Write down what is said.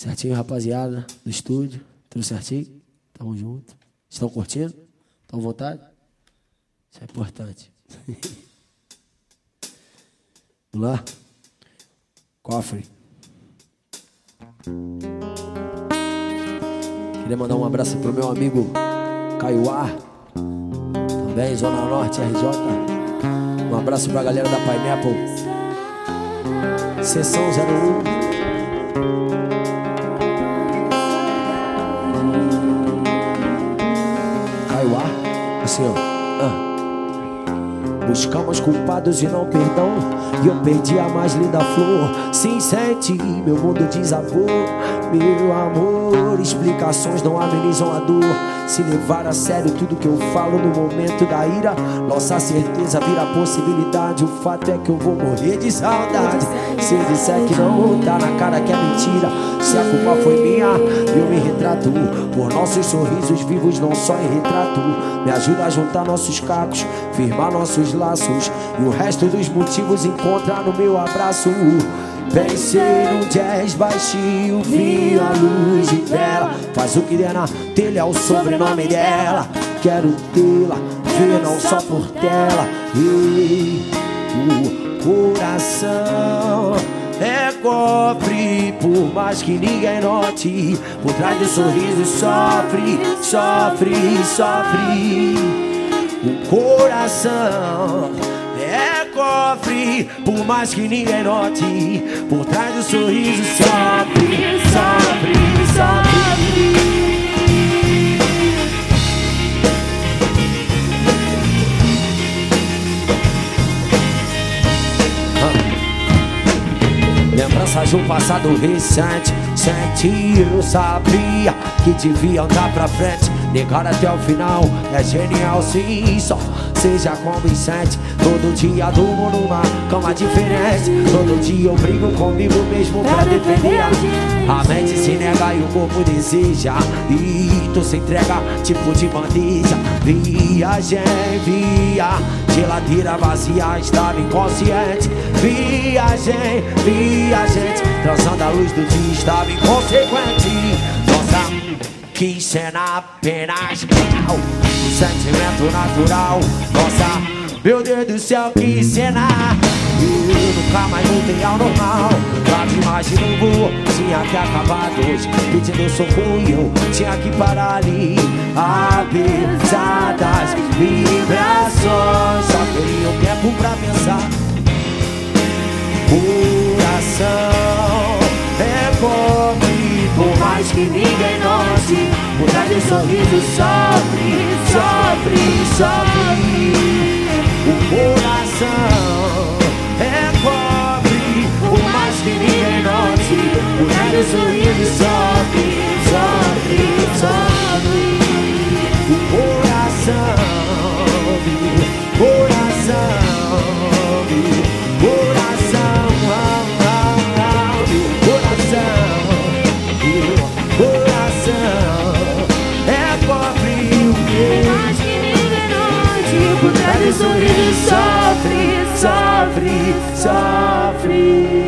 Certinho, rapaziada do estúdio. Tudo certinho? Tamo junto. Estão curtindo? Estão à vontade? Isso é importante. Vamos lá? Cofre. Queria mandar um abraço pro meu amigo Caiuá. Também, Zona Norte, RJ. Um abraço pra galera da Pineapple. Sessão 01. Assim ó. Ah. Buscamos culpados e não perdão. E eu perdi a mais linda flor. Sim, sente, meu mundo desabou. Meu amor, explicações não amenizam a dor. Se levar a sério tudo que eu falo no momento da ira, nossa certeza vira possibilidade. O fato é que eu vou morrer de saudade. Se disser que não, tá na cara que é mentira. Se a culpa foi minha, eu me retrato. Por nossos sorrisos vivos, não só em retrato. Me ajuda a juntar nossos cacos, firmar nossos laços. E o resto dos motivos encontra no meu abraço. Pensei no jazz baixinho, vi a luz de vela. Faz o que der na telha, o sobrenome dela. Quero tê-la, ver não só por tela. E o coração é cofre, por mais que ninguém note. Por trás do sorriso sofre, sofre, sofre. O coração é cofre, por mais que ninguém note. Por trás do sorriso sofre, sofre, sofre. De um passado recente. Senti, eu sabia que devia andar pra frente. Negar até o final é genial sim Só seja convincente Todo dia durmo numa cama diferente. Todo dia eu brigo comigo mesmo pra defender A mente. Se nega e o corpo deseja. E tu se entrega tipo de bandeja. Viagem, via Geladeira vazia, estava inconsciente. Viagem, via gente Transando a luz do dia, estava inconsequente que cena apenas Um sentimento natural Nossa, meu Deus do céu, que cena. Eu nunca mais voltei ao normal. Lágrimas de novo, tinha que acabar hoje Pedindo socorro e eu tinha que parar ali. Apesar das vibrações Só queria um tempo pra pensar. Coração é pobre Por mais que ninguém sorriso sofre, sofre, sofre. O coração é pobre Por mais que ninguém note trás do sorriso sofre, sofre, sofre, sofre.